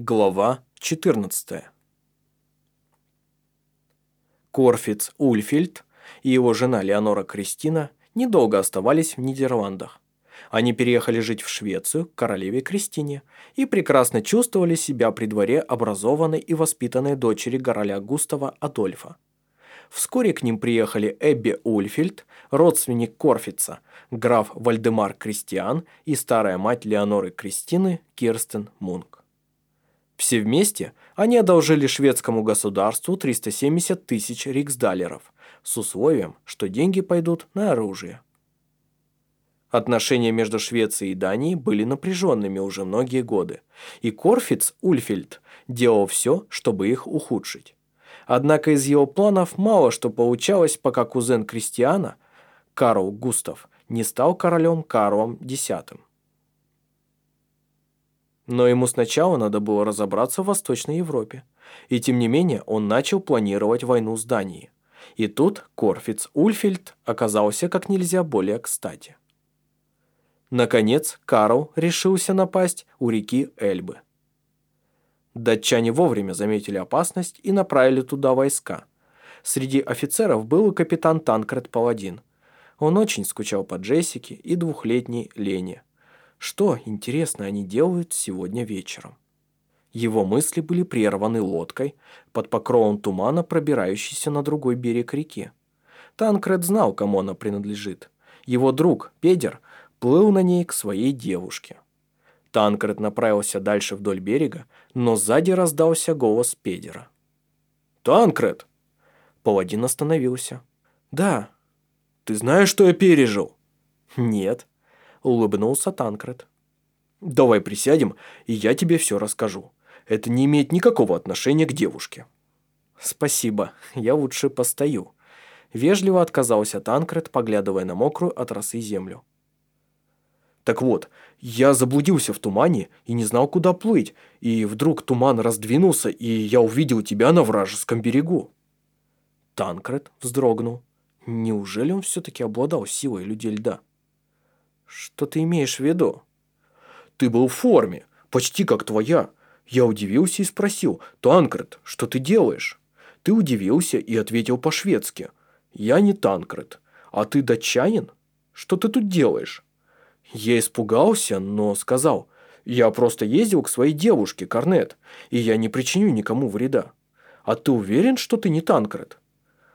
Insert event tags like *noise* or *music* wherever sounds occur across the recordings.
Глава 14 Корфиц Ульфильд и его жена Леонора Кристина недолго оставались в Нидерландах. Они переехали жить в Швецию к королеве Кристине и прекрасно чувствовали себя при дворе образованной и воспитанной дочери короля Густава Адольфа. Вскоре к ним приехали Эбби Ульфильд, родственник Корфица, граф Вальдемар Кристиан и старая мать Леоноры Кристины Кирстен Мунк. Все вместе они одолжили шведскому государству 370 тысяч риксдалеров с условием, что деньги пойдут на оружие. Отношения между Швецией и Данией были напряженными уже многие годы, и Корфиц Ульфельд делал все, чтобы их ухудшить. Однако из его планов мало что получалось, пока кузен Кристиана, Карл Густав, не стал королем Карлом X. Но ему сначала надо было разобраться в Восточной Европе. И тем не менее он начал планировать войну с Данией. И тут Корфиц Ульфельд оказался как нельзя более кстати. Наконец Карл решился напасть у реки Эльбы. Датчане вовремя заметили опасность и направили туда войска. Среди офицеров был и капитан Танкред Паладин. Он очень скучал по Джессике и двухлетней Лене. Что, интересно, они делают сегодня вечером? Его мысли были прерваны лодкой под покровом тумана, пробирающейся на другой берег реки. Танкред знал, кому она принадлежит. Его друг, Педер, плыл на ней к своей девушке. Танкред направился дальше вдоль берега, но сзади раздался голос Педера. «Танкред!» Паладин остановился. «Да». «Ты знаешь, что я пережил?» «Нет» улыбнулся Танкред. «Давай присядем, и я тебе все расскажу. Это не имеет никакого отношения к девушке». «Спасибо, я лучше постою». Вежливо отказался Танкред, поглядывая на мокрую от росы землю. «Так вот, я заблудился в тумане и не знал, куда плыть, и вдруг туман раздвинулся, и я увидел тебя на вражеском берегу». Танкред вздрогнул. Неужели он все-таки обладал силой людей льда? «Что ты имеешь в виду?» «Ты был в форме, почти как твоя. Я удивился и спросил, «Танкред, что ты делаешь?» Ты удивился и ответил по-шведски. «Я не Танкред. А ты датчанин? Что ты тут делаешь?» Я испугался, но сказал, «Я просто ездил к своей девушке, Корнет, и я не причиню никому вреда. А ты уверен, что ты не Танкред?»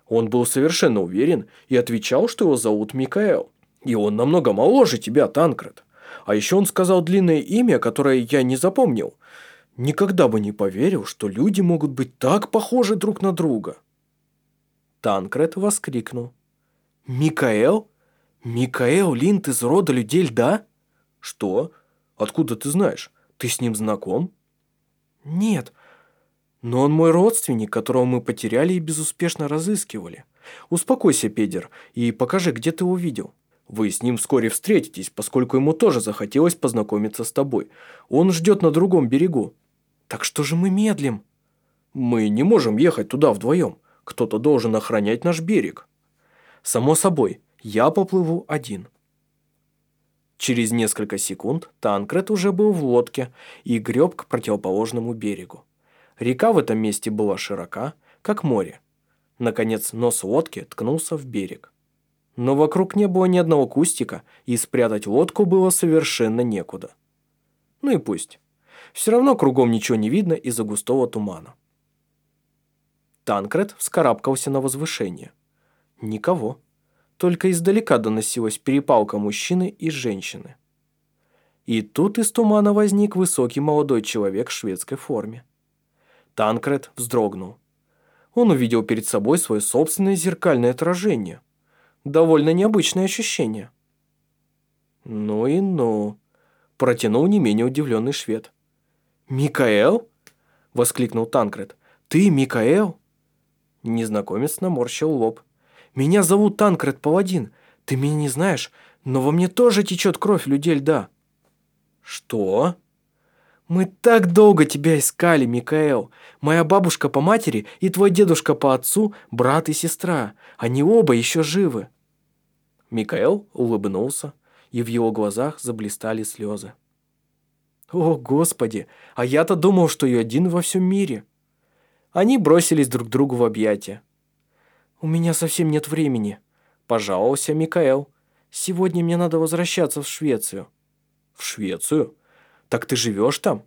Он был совершенно уверен и отвечал, что его зовут Микаэл. И он намного моложе тебя, Танкред. А еще он сказал длинное имя, которое я не запомнил. Никогда бы не поверил, что люди могут быть так похожи друг на друга. Танкред воскликнул. «Микаэл? Микаэл Линд из рода людей льда?» «Что? Откуда ты знаешь? Ты с ним знаком?» «Нет, но он мой родственник, которого мы потеряли и безуспешно разыскивали. Успокойся, Педер, и покажи, где ты увидел». Вы с ним вскоре встретитесь, поскольку ему тоже захотелось познакомиться с тобой. Он ждет на другом берегу. Так что же мы медлим? Мы не можем ехать туда вдвоем. Кто-то должен охранять наш берег. Само собой, я поплыву один. Через несколько секунд Танкред уже был в лодке и греб к противоположному берегу. Река в этом месте была широка, как море. Наконец нос лодки ткнулся в берег но вокруг не было ни одного кустика, и спрятать лодку было совершенно некуда. Ну и пусть. Все равно кругом ничего не видно из-за густого тумана. Танкред вскарабкался на возвышение. Никого. Только издалека доносилась перепалка мужчины и женщины. И тут из тумана возник высокий молодой человек в шведской форме. Танкред вздрогнул. Он увидел перед собой свое собственное зеркальное отражение – Довольно необычное ощущение. Ну и ну, протянул не менее удивленный швед. «Микаэл?» – воскликнул Танкред. «Ты Микаэл?» Незнакомец наморщил лоб. «Меня зовут Танкред Паладин. Ты меня не знаешь, но во мне тоже течет кровь людей льда». «Что?» «Мы так долго тебя искали, Микаэл. Моя бабушка по матери и твой дедушка по отцу, брат и сестра. Они оба еще живы». Микаэл улыбнулся, и в его глазах заблистали слезы. О, Господи, а я-то думал, что я один во всем мире. Они бросились друг другу в объятия. «У меня совсем нет времени», – пожаловался Микаэл. «Сегодня мне надо возвращаться в Швецию». «В Швецию? Так ты живешь там?»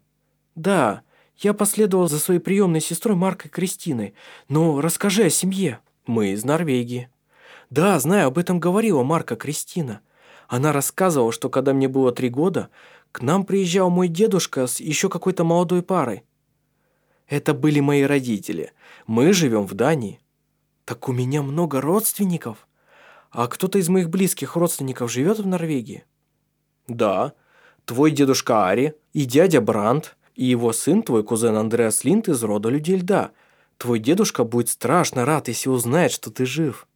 «Да, я последовал за своей приемной сестрой Маркой Кристиной. Но расскажи о семье». «Мы из Норвегии». «Да, знаю, об этом говорила Марка Кристина. Она рассказывала, что когда мне было три года, к нам приезжал мой дедушка с еще какой-то молодой парой. Это были мои родители. Мы живем в Дании. Так у меня много родственников. А кто-то из моих близких родственников живет в Норвегии? Да. Твой дедушка Ари и дядя Бранд, и его сын, твой кузен Андреас Линд из рода людей льда. Твой дедушка будет страшно рад, если узнает, что ты жив.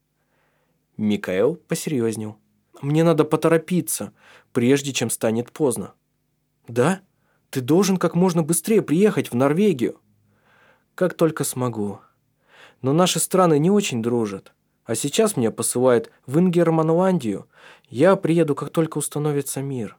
Микаэл посерьезнел. Мне надо поторопиться, прежде чем станет поздно. Да? Ты должен как можно быстрее приехать в Норвегию. Как только смогу. Но наши страны не очень дружат. А сейчас меня посылают в Ингерманландию. Я приеду, как только установится мир.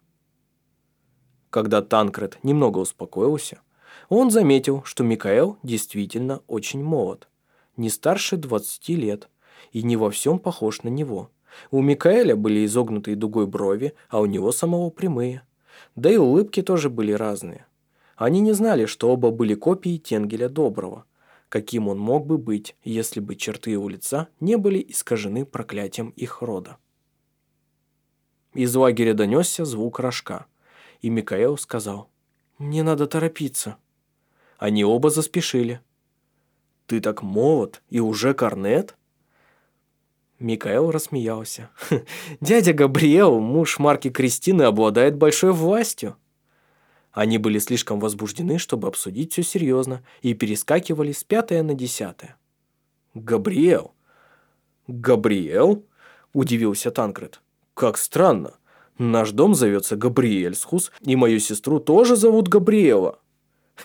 Когда Танкред немного успокоился, он заметил, что Микаэл действительно очень молод. Не старше 20 лет и не во всем похож на него. У Микаэля были изогнутые дугой брови, а у него самого прямые. Да и улыбки тоже были разные. Они не знали, что оба были копией Тенгеля Доброго, каким он мог бы быть, если бы черты его лица не были искажены проклятием их рода. Из лагеря донесся звук рожка, и Микаэл сказал, «Мне надо торопиться». Они оба заспешили. «Ты так молод и уже корнет?» Микаэл рассмеялся. *laughs* «Дядя Габриэл, муж Марки Кристины, обладает большой властью». Они были слишком возбуждены, чтобы обсудить все серьезно, и перескакивали с пятое на десятое. «Габриэл?» «Габриэл?» – удивился Танкред. «Как странно. Наш дом зовется Габриэльсхус, и мою сестру тоже зовут Габриэла».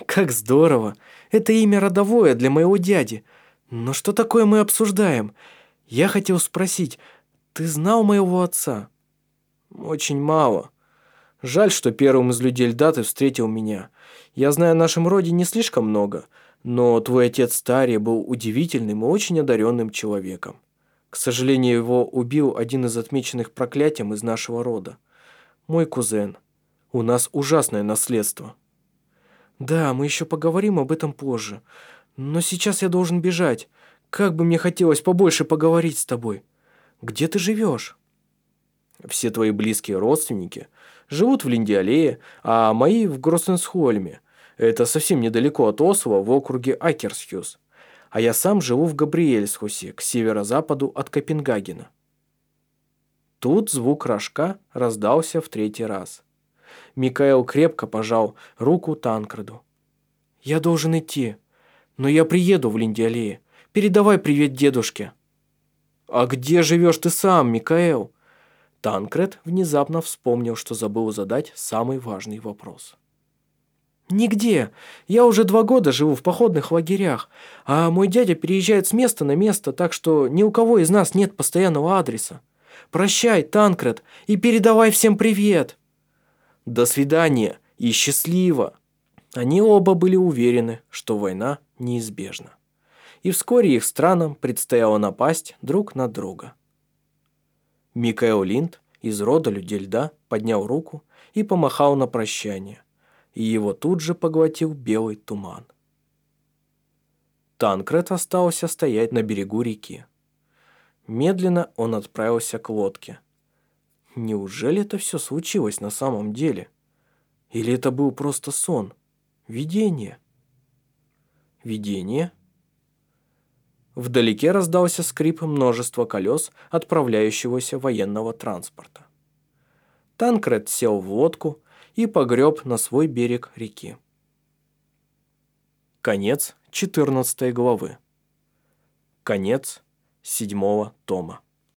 «Как здорово! Это имя родовое для моего дяди. Но что такое мы обсуждаем? Я хотел спросить, ты знал моего отца? Очень мало. Жаль, что первым из людей льда ты встретил меня. Я знаю о нашем роде не слишком много, но твой отец Старий был удивительным и очень одаренным человеком. К сожалению, его убил один из отмеченных проклятием из нашего рода. Мой кузен. У нас ужасное наследство. Да, мы еще поговорим об этом позже. Но сейчас я должен бежать. Как бы мне хотелось побольше поговорить с тобой. Где ты живешь? Все твои близкие родственники живут в Линдиалее, а мои в Гроссенсхольме. Это совсем недалеко от Осло в округе Акерсхюс. А я сам живу в Габриэльсхусе, к северо-западу от Копенгагена. Тут звук рожка раздался в третий раз. Микаэл крепко пожал руку Танкреду. «Я должен идти, но я приеду в Линдиалее. Передавай привет дедушке». «А где живешь ты сам, Микаэл?» Танкред внезапно вспомнил, что забыл задать самый важный вопрос. «Нигде. Я уже два года живу в походных лагерях, а мой дядя переезжает с места на место, так что ни у кого из нас нет постоянного адреса. Прощай, Танкред, и передавай всем привет!» «До свидания и счастливо!» Они оба были уверены, что война неизбежна и вскоре их странам предстояло напасть друг на друга. Микаэл Линд из рода людей льда поднял руку и помахал на прощание, и его тут же поглотил белый туман. Танкред остался стоять на берегу реки. Медленно он отправился к лодке. Неужели это все случилось на самом деле? Или это был просто сон? Видение? Видение? Вдалеке раздался скрип множества колес отправляющегося военного транспорта. Танкред сел в лодку и погреб на свой берег реки. Конец 14 главы. Конец седьмого тома.